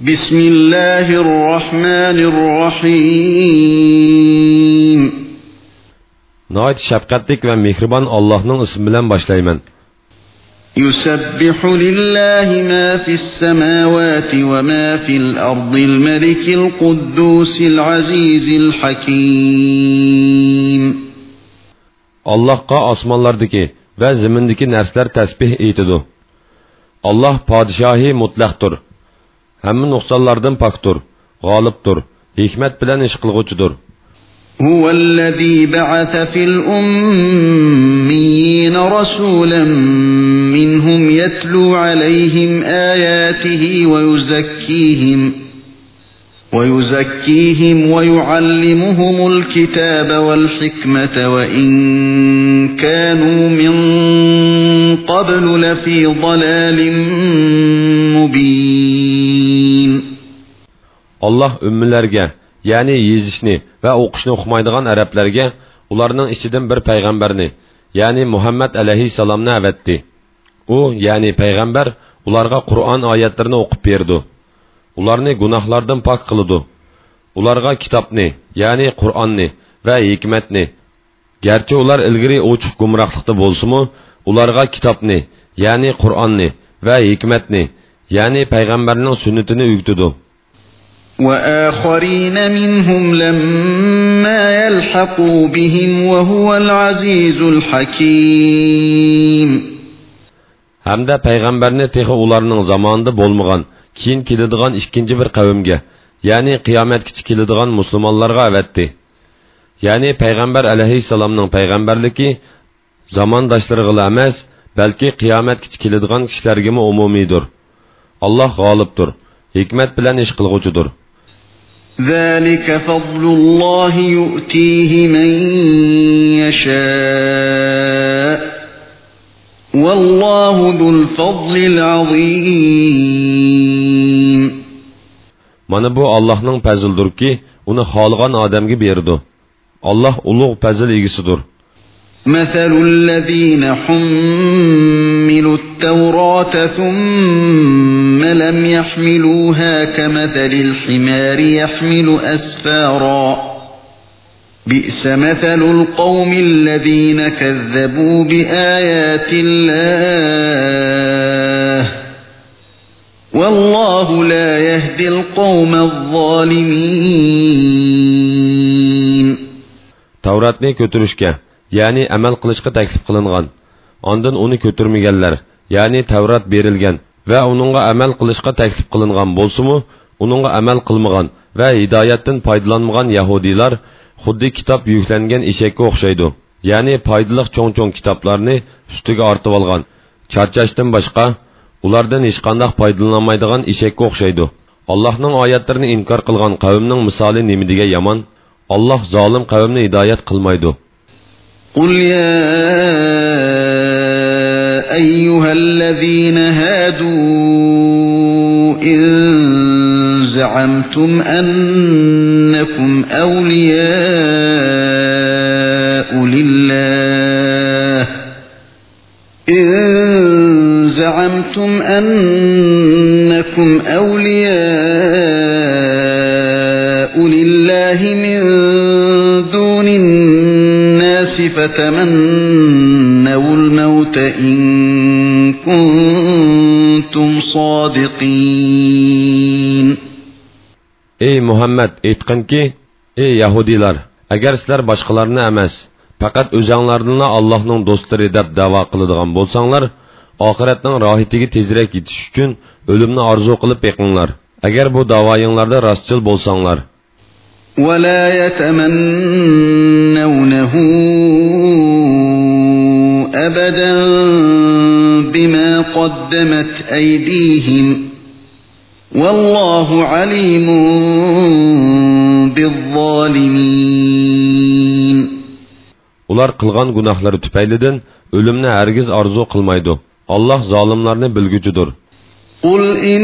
بسم الله الرحمن الرحيم Nəhayət şəfqətlik və mehriban Allah'ın ismi bilan başlayman. يسبح لله ما في السماوات وما في الأرض الملك القدوس العزيز الحكيم Allahqa osmonlardagi va zimindagi narsalar tasbih aytidi. Alloh podshohi mutlaqdir. Hamma nuqsonlardan pokdir, g'olibdir, hikmat bilan ish qilg'uchidir. هو الذي بعث في الأميين رسولا منهم يتلو عليهم آياته ويزكيهم ويزكيهم ويعلمهم الكتاب والحكمة وإن كانوا من قبل لفي ضلال مبين Allah ümmülərgə, yəni yezişni və oquşni oxumaydigan ərəblərgə ularının içidən bir peyğəmbərni, yəni Muhammed əleyhissalamını əvətdi. O, yəni peyğəmbər ularga Qur'an ayətlərini oxub berdi. Ularni günahlardan pak qılıdı. Ularga kitabni, yəni Qur'anni və hikmətni, gerçi ular ilgiri oçuq gumraqlıqda bolsumu, ularga kitabni, yəni Qur'anni və hikmətni, yəni peyğəmbərinin sünnətini ügtüdü. وآخرين منهم لما يلحقوا بهم وهو العزيز الحكيم hamda payg'ambarni texi ularning zamonida bo'lmagan keyin keladigan ikkinchi bir qavmga ya'ni qiyomatgacha keladigan musulmonlarga avatdi ya'ni payg'ambar alayhissalomning payg'ambarligi zamondoshlariga emas balki qiyomatgacha keladigan kishilarga umumiydir alloh g'olibdir hikmat bilan ish qilg'uchidir ذلك فضل الله يؤتيه من يشاء. والله ذو الفضل العظيم. من بو الله نن پزل دور کی اونا خالقان آدم كبيردو الله اولو بزل ایگسی مثل الذين حم حملوا التوراة ثم لم يحملوها كمثل الحمار يحمل أسفارا. بئس مثل القوم الذين كذبوا بآيات الله. والله لا يهدي القوم الظالمين. Tavratni ko'tarishga ya'ni amal qilishga taklif qilingan ondan uni ko'tarmaganlar ya'ni tavrat berilgan va uningga amal qilishga taklif qilingan bo'lsimi uningga amal qilmagan va hidoyatdan foydalanmagan yahudiylar xuddi kitob yuklangan eshakka o'xshaydi ya'ni foydali cho'ng cho'ng kitoblarni ustiga ortib olgan charchashdan boshqa ulardan hech qanday foydalanolmaydigan eshakka o'xshaydi allohning oyatlarini inkor qilgan qavmning misoli nima degan yomon alloh zolim qavmni hidoyat qilmaydi قل يا أيها الذين هادوا إن زعمتم أنكم أولياء لله إن زعمتم أنكم أولياء لله من فتمنوا الموت إن كنتم صادقين ey muhammad aytqinki ey yahudiylar agar sizlar boshqalarni emas faqat o'zanglarni allohning do'stlari deb davo qiladigan bo'lsanglar oxiratning rohitiga tezroq yetish uchun o'limni orzu qilib beqinglar agar bu davoyinglarda rostchil bo'lsanglar ولا يتمنونه أبدا بما قدمت أيديهم والله عليم بالظالمين ular qilgan gunohlari tufaylidan o'limni hargiz orzu qilmaydi alloh zolimlarni bilguchidir قل إن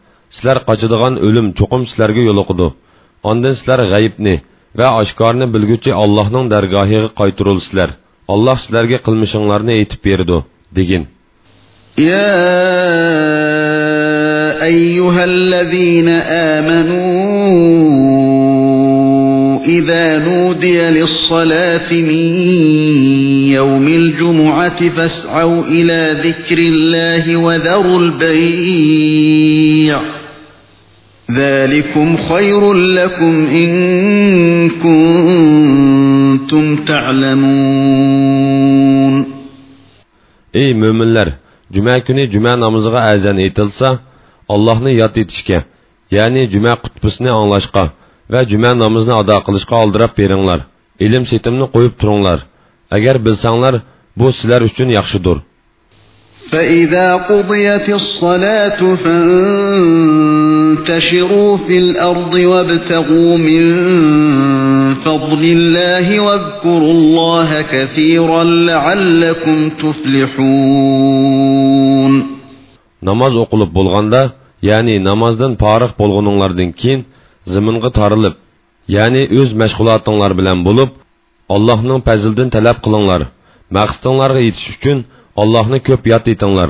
sizlar qochadigan o'lim cho'qim sizlarga yo'liqidi. Ondan sizlar g'ayibni va oshkorni bilguchi Allohning dargohiga qaytirilsizlar. Alloh sizlarga qilmishinglarni aytib berdi, degin. Ya أيها الذين آمنوا إذا نودي للصلاة من يوم الجمعة فاسعوا إلى ذكر الله وذروا البيع ذلكم خير لكم إن كنتم تعلمون Ey müminler! Cuma günü cuma namazıga azan etilsa, Allohni yod etishga ya'ni juma qutbisini anglashga va juma namozni ado qilishga oldirab beringlar ilm setimni qo'yib turinglar agar bilsanglar bu sizlar uchun yaxshidir فإذا قضيت الصلاة فانتشروا في الأرض وابتغوا من فضل الله واذكروا الله كثيرا لعلكم تفلحون namoz o'qilib bo'lganda ya'ni namozdan forig' bo'lguninglardan keyin ziminga torilib ya'ni o'z mashg'ulotinglar bilan bo'lib allohning fazlidan talab qilinglar maqsadinglarga yetish uchun allohni ko'p yod etinglar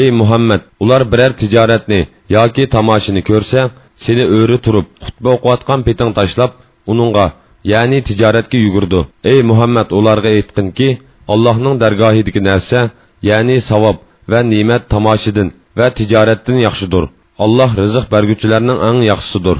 ey muhammad ular biror tijoratni yoki tomoshini ko'rsa seni o'ri turib xutba o'qiyotgan peting tashlab uningga ya'ni tijoratga yugurdi. Ey muhammad ularga aytqinki allohning dargohidagi narsa ya'ni savob va ne'mat tomoshidan va tijoratdan yaxshidir alloh rizq berguvchilarning eng yaxshisidir